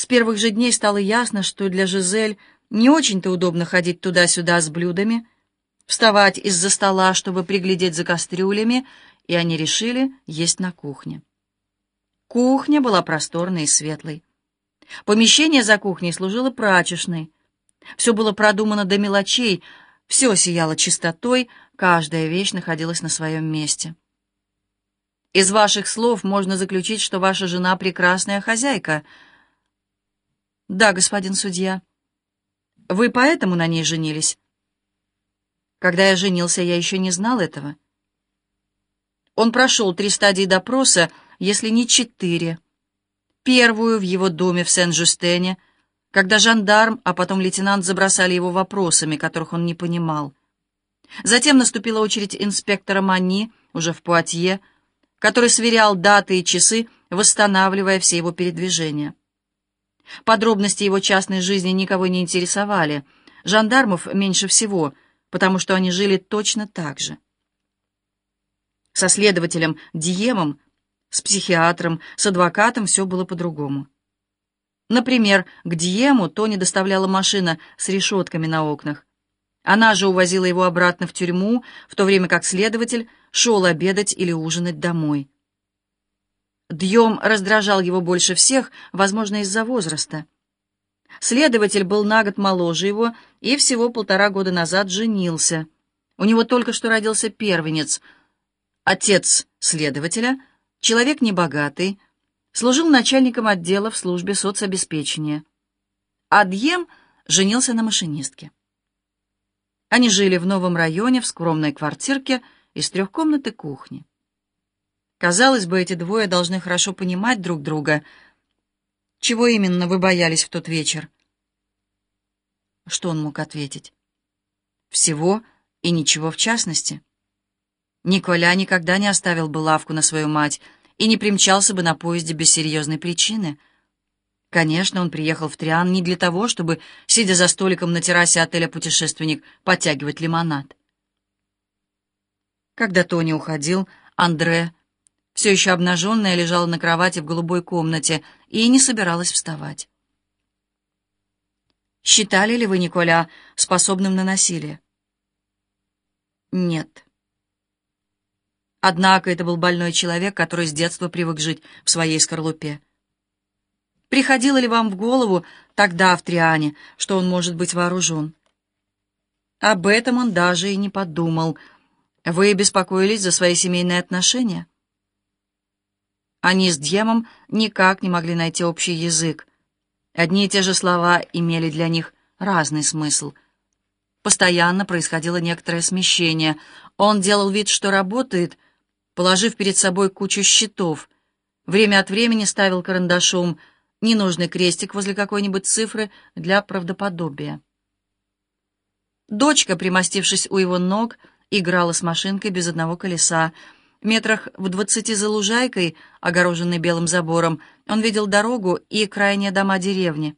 С первых же дней стало ясно, что для Жизель не очень-то удобно ходить туда-сюда с блюдами, вставать из-за стола, чтобы приглядеть за кастрюлями, и они решили есть на кухне. Кухня была просторной и светлой. Помещение за кухней служило прачечной. Все было продумано до мелочей, все сияло чистотой, каждая вещь находилась на своем месте. Из ваших слов можно заключить, что ваша жена прекрасная хозяйка. Да, господин судья. Вы поэтому на ней женились? Когда я женился, я еще не знал этого. Он прошел три стадии допроса, если не четыре. Первую в его доме в Сен-Жустене, когда жандарм, а потом лейтенант забросали его вопросами, которых он не понимал. Затем наступила очередь инспектора Мани, уже в Пуатье, который сверял даты и часы, восстанавливая все его передвижения. Подробности его частной жизни никого не интересовали, жандармов меньше всего, потому что они жили точно так же. Со следователем Диемом, с психиатром, с адвокатом все было по-другому. Например, к Диему Тони доставляла машина с решетками на окнах. Она же увозила его обратно в тюрьму, в то время как следователь шел обедать или ужинать домой. Дьем раздражал его больше всех, возможно, из-за возраста. Следователь был на год моложе его и всего полтора года назад женился. У него только что родился первенец. Отец следователя, человек небогатый, служил начальником отдела в службе соцобеспечения. А Дьем женился на машинистке. Они жили в новом районе, в скромной квартирке из трех комнат и кухни. Казалось бы, эти двое должны хорошо понимать друг друга. Чего именно вы боялись в тот вечер? Что он мог ответить? Всего и ничего в частности. Николя никогда не оставил бы лавку на свою мать и не примчался бы на поезде без серьезной причины. Конечно, он приехал в Триан не для того, чтобы, сидя за столиком на террасе отеля «Путешественник», подтягивать лимонад. Когда Тони уходил, Андре все еще обнаженная, лежала на кровати в голубой комнате и не собиралась вставать. «Считали ли вы Николя способным на насилие?» «Нет». Однако это был больной человек, который с детства привык жить в своей скорлупе. Приходило ли вам в голову тогда в Триане, что он может быть вооружен? Об этом он даже и не подумал. Вы беспокоились за свои семейные отношения? Они с Дьемом никак не могли найти общий язык. Одни и те же слова имели для них разный смысл. Постоянно происходило некоторое смещение. Он делал вид, что работает, положив перед собой кучу счетов. Время от времени ставил карандашом ненужный крестик возле какой-нибудь цифры для правдоподобия. Дочка, примостившись у его ног, играла с машинкой без одного колеса, Метрах в двадцати за лужайкой, огороженной белым забором, он видел дорогу и крайние дома деревни.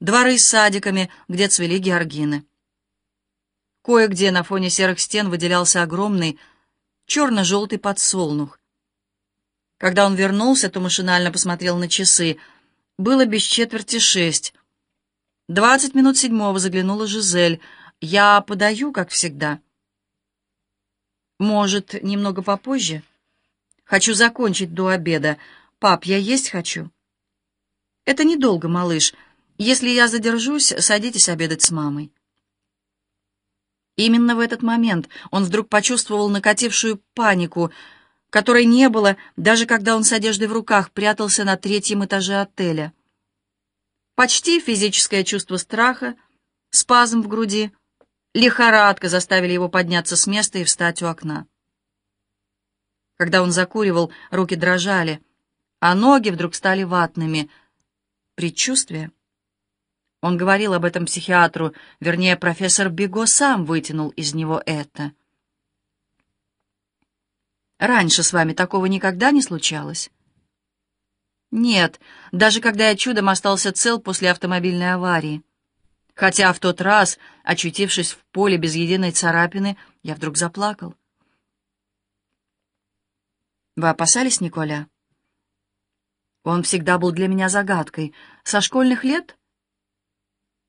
Дворы с садиками, где цвели георгины. Кое-где на фоне серых стен выделялся огромный черно-желтый подсолнух. Когда он вернулся, то машинально посмотрел на часы. Было без четверти шесть. Двадцать минут седьмого заглянула Жизель. «Я подаю, как всегда». Может, немного попозже? Хочу закончить до обеда. Пап, я есть хочу. Это недолго, малыш. Если я задержусь, садитесь обедать с мамой. Именно в этот момент он вдруг почувствовал накатившую панику, которой не было, даже когда он с одеждой в руках прятался на третьем этаже отеля. Почти физическое чувство страха, спазм в груди — Лихорадка заставили его подняться с места и встать у окна. Когда он закуривал, руки дрожали, а ноги вдруг стали ватными. Предчувствие? Он говорил об этом психиатру, вернее, профессор Бего сам вытянул из него это. «Раньше с вами такого никогда не случалось?» «Нет, даже когда я чудом остался цел после автомобильной аварии» хотя в тот раз, очутившись в поле без единой царапины, я вдруг заплакал. Вы опасались Николя? Он всегда был для меня загадкой. Со школьных лет